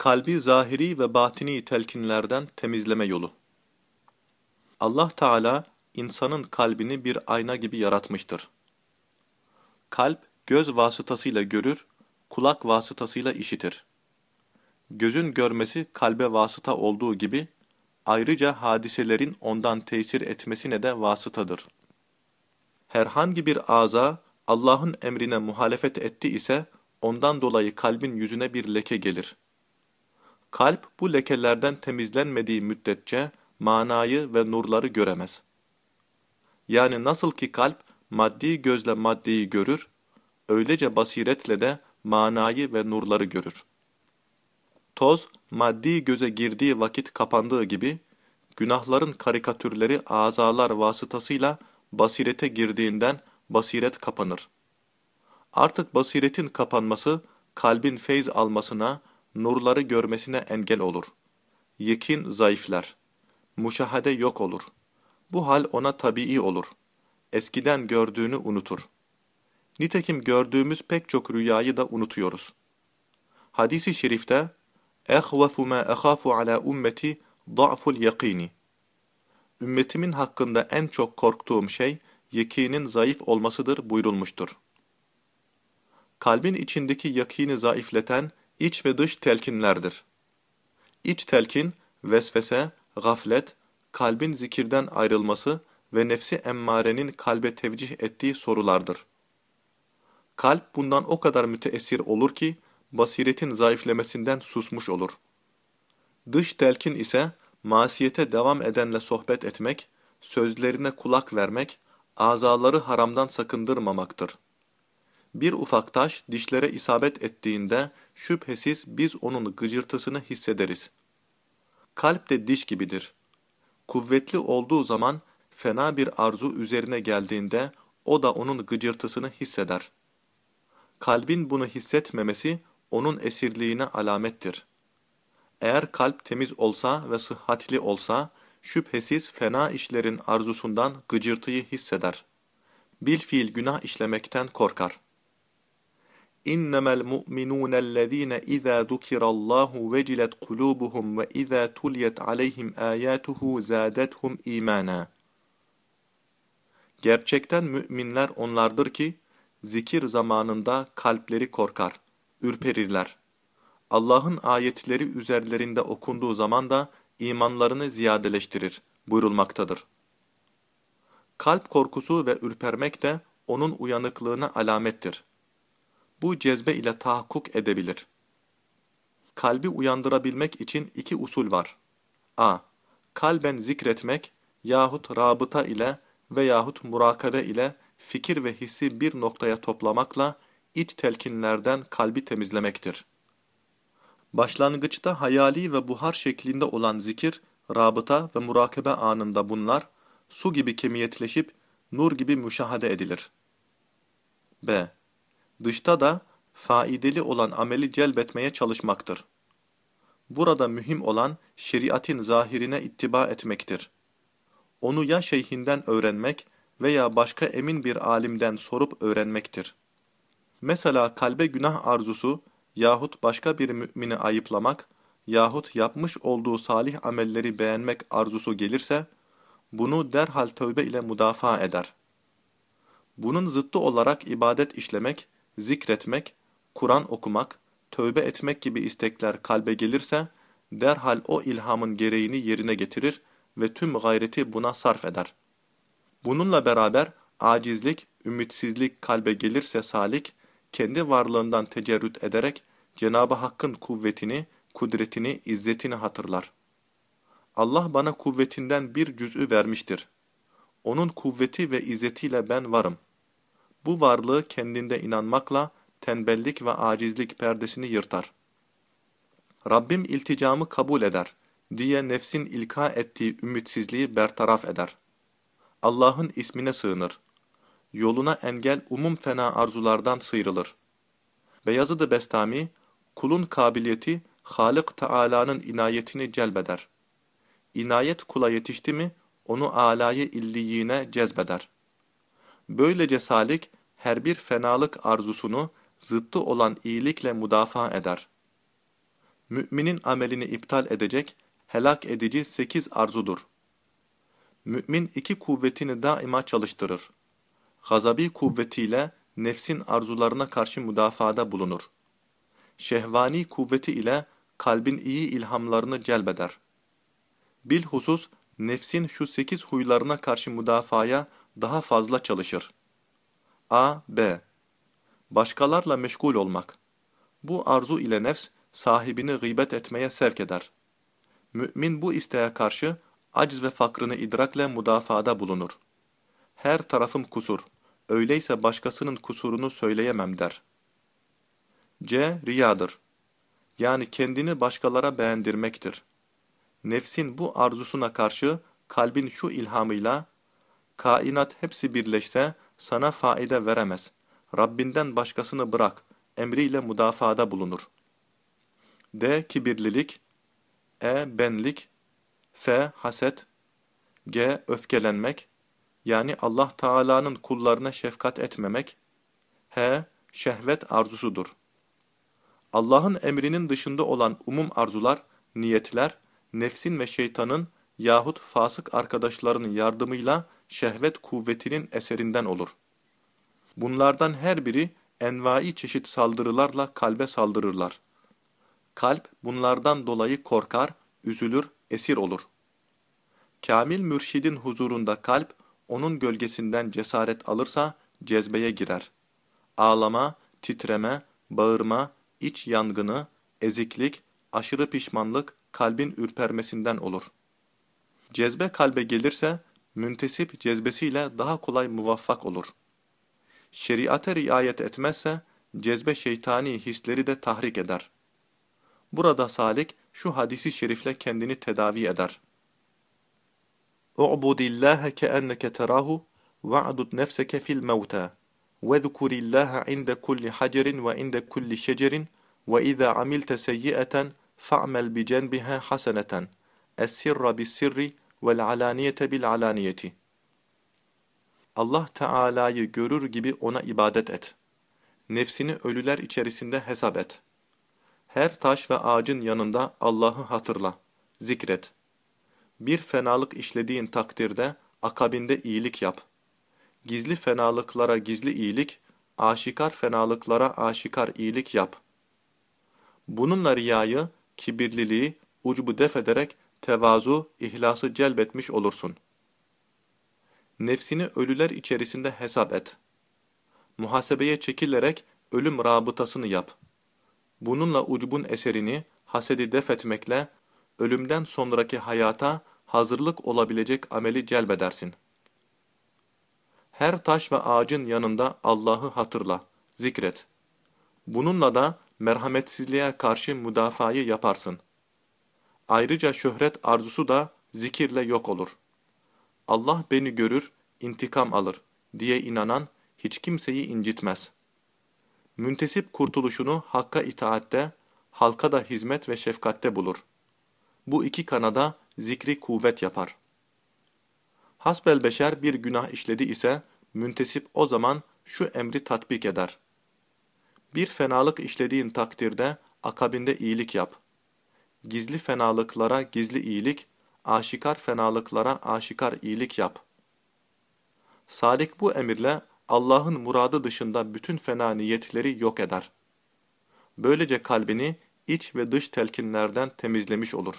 Kalbi zahiri ve batini telkinlerden temizleme yolu. Allah Teala insanın kalbini bir ayna gibi yaratmıştır. Kalp göz vasıtasıyla görür, kulak vasıtasıyla işitir. Gözün görmesi kalbe vasıta olduğu gibi ayrıca hadiselerin ondan tesir etmesine de vasıtadır. Herhangi bir aza Allah'ın emrine muhalefet etti ise ondan dolayı kalbin yüzüne bir leke gelir. Kalp bu lekelerden temizlenmediği müddetçe manayı ve nurları göremez. Yani nasıl ki kalp maddi gözle maddeyi görür, öylece basiretle de manayı ve nurları görür. Toz, maddi göze girdiği vakit kapandığı gibi, günahların karikatürleri azalar vasıtasıyla basirete girdiğinden basiret kapanır. Artık basiretin kapanması, kalbin feyz almasına, nurları görmesine engel olur. Yekin zayıflar. Muşahede yok olur. Bu hal ona tabii olur. Eskiden gördüğünü unutur. Nitekim gördüğümüz pek çok rüyayı da unutuyoruz. Hadis-i şerifte اَخْوَفُ مَا اَخَافُ عَلَى اُمَّتِ ضَعْفُ الْيَقِينِ Ümmetimin hakkında en çok korktuğum şey, yekinin zayıf olmasıdır buyurulmuştur. Kalbin içindeki yakini zayıfleten iç ve dış telkinlerdir. İç telkin, vesvese, gaflet, kalbin zikirden ayrılması ve nefsi emmarenin kalbe tevcih ettiği sorulardır. Kalp bundan o kadar müteessir olur ki, basiretin zayıflemesinden susmuş olur. Dış telkin ise, masiyete devam edenle sohbet etmek, sözlerine kulak vermek, azaları haramdan sakındırmamaktır. Bir ufak taş dişlere isabet ettiğinde şüphesiz biz onun gıcırtısını hissederiz. Kalp de diş gibidir. Kuvvetli olduğu zaman fena bir arzu üzerine geldiğinde o da onun gıcırtısını hisseder. Kalbin bunu hissetmemesi onun esirliğine alamettir. Eğer kalp temiz olsa ve sıhhatli olsa, şüphesiz fena işlerin arzusundan gıcırtıyı hisseder. Bilfiil günah işlemekten korkar. İnnemel mu'minûnellezîne izâ zukirallâhu vecilet kulûbuhum ve izâ tuliyet aleyhim âyâtuhu zâdethum îmâna. Gerçekten müminler onlardır ki, zikir zamanında kalpleri korkar, ürperirler. Allah'ın ayetleri üzerlerinde okunduğu zaman da imanlarını ziyadeleştirir buyurulmaktadır. Kalp korkusu ve ürpermek de onun uyanıklığına alamettir. Bu cezbe ile tahakkuk edebilir. Kalbi uyandırabilmek için iki usul var. a. Kalben zikretmek yahut rabıta ile veyahut murakabe ile fikir ve hissi bir noktaya toplamakla iç telkinlerden kalbi temizlemektir. Başlangıçta hayali ve buhar şeklinde olan zikir, rabıta ve murakabe anında bunlar, su gibi kemiyetleşip nur gibi müşahede edilir. B. Dışta da faideli olan ameli celbetmeye çalışmaktır. Burada mühim olan şeriatin zahirine ittiba etmektir. Onu ya şeyhinden öğrenmek veya başka emin bir alimden sorup öğrenmektir. Mesela kalbe günah arzusu yahut başka bir mümini ayıplamak yahut yapmış olduğu salih amelleri beğenmek arzusu gelirse, bunu derhal tövbe ile müdafaa eder. Bunun zıttı olarak ibadet işlemek, zikretmek, Kur'an okumak, tövbe etmek gibi istekler kalbe gelirse, derhal o ilhamın gereğini yerine getirir ve tüm gayreti buna sarf eder. Bununla beraber acizlik, ümitsizlik kalbe gelirse salik, kendi varlığından tecerrüt ederek Cenab-ı Hakk'ın kuvvetini, kudretini, izzetini hatırlar. Allah bana kuvvetinden bir cüz'ü vermiştir. Onun kuvveti ve izzetiyle ben varım. Bu varlığı kendinde inanmakla tembellik ve acizlik perdesini yırtar. Rabbim ilticamı kabul eder diye nefsin ilka ettiği ümitsizliği bertaraf eder. Allah'ın ismine sığınır. Yoluna engel umum fena arzulardan sıyrılır. Beyazıd-ı Bestami, kulun kabiliyeti Halık Teala'nın inayetini celbeder. İnayet kula yetişti mi, onu alayı illiyine cezbeder. Böylece salik, her bir fenalık arzusunu zıttı olan iyilikle müdafaa eder. Müminin amelini iptal edecek, helak edici sekiz arzudur. Mümin iki kuvvetini daima çalıştırır. Gazabi kuvvetiyle nefsin arzularına karşı müdafaada bulunur. Şehvani kuvveti ile kalbin iyi ilhamlarını celbeder. Bilhusus nefsin şu sekiz huylarına karşı müdafaya daha fazla çalışır. A. B. Başkalarla meşgul olmak. Bu arzu ile nefs sahibini gıybet etmeye sevk eder. Mümin bu isteğe karşı aciz ve fakrını idrakle müdafaada bulunur. Her tarafım kusur, öyleyse başkasının kusurunu söyleyemem der. C. Riyadır. Yani kendini başkalara beğendirmektir. Nefsin bu arzusuna karşı kalbin şu ilhamıyla, kainat hepsi birleşse sana faide veremez. Rabbinden başkasını bırak, emriyle müdafaada bulunur. D. Kibirlilik E. Benlik F. Haset G. Öfkelenmek yani Allah Teala'nın kullarına şefkat etmemek H. Şehvet arzusudur. Allah'ın emrinin dışında olan umum arzular, niyetler, nefsin ve şeytanın yahut fasık arkadaşlarının yardımıyla şehvet kuvvetinin eserinden olur. Bunlardan her biri envai çeşit saldırılarla kalbe saldırırlar. Kalp bunlardan dolayı korkar, üzülür, esir olur. Kamil mürşidin huzurunda kalp, onun gölgesinden cesaret alırsa cezbeye girer. Ağlama, titreme, bağırma, iç yangını, eziklik, aşırı pişmanlık kalbin ürpermesinden olur. Cezbe kalbe gelirse, müntesip cezbesiyle daha kolay muvaffak olur. Şeriate riayet etmezse, cezbe şeytani hisleri de tahrik eder. Burada salik şu hadisi şerifle kendini tedavi eder. اُعْبُدِ اللّٰهَ كَأَنَّكَ تَرَاهُ وَعْدُدْ نَفْسَكَ فِي الْمَوْتَى وَذْكُرِ اللّٰهَ عِنْدَ كُلِّ حَجَرٍ وَعِنْدَ كُلِّ شَجَرٍ وَإِذَا عَمِلْتَ سَيِّئَةً فَعْمَلْ بِجَنْبِهَا حَسَنَةً السِّرَّ بِالسِّرِّ vel alaniyete bil alaniyeti. Allah Teala'yı görür gibi ona ibadet et. Nefsini ölüler içerisinde hesap et. Her taş ve ağacın yanında Allah'ı hatırla, zikret. Bir fenalık işlediğin takdirde akabinde iyilik yap. Gizli fenalıklara gizli iyilik, aşikar fenalıklara aşikar iyilik yap. Bununla riyayı, kibirliliği, ucubu def ederek tevazu, ihlası celbetmiş olursun. Nefsini ölüler içerisinde hesap et. Muhasebeye çekilerek ölüm rabıtasını yap. Bununla ucubun eserini, hasedi def etmekle, ölümden sonraki hayata hazırlık olabilecek ameli celbedersin. Her taş ve ağacın yanında Allah'ı hatırla, zikret. Bununla da merhametsizliğe karşı müdafayı yaparsın. Ayrıca şöhret arzusu da zikirle yok olur. Allah beni görür, intikam alır diye inanan hiç kimseyi incitmez. Müntesip kurtuluşunu hakka itaatte, halka da hizmet ve şefkatte bulur. Bu iki kanada zikri kuvvet yapar. Hasbel beşer bir günah işledi ise, müntesip o zaman şu emri tatbik eder. Bir fenalık işlediğin takdirde akabinde iyilik yap. Gizli fenalıklara gizli iyilik, aşikar fenalıklara aşikar iyilik yap. Salik bu emirle Allah'ın muradı dışında bütün fena niyetleri yok eder. Böylece kalbini iç ve dış telkinlerden temizlemiş olur.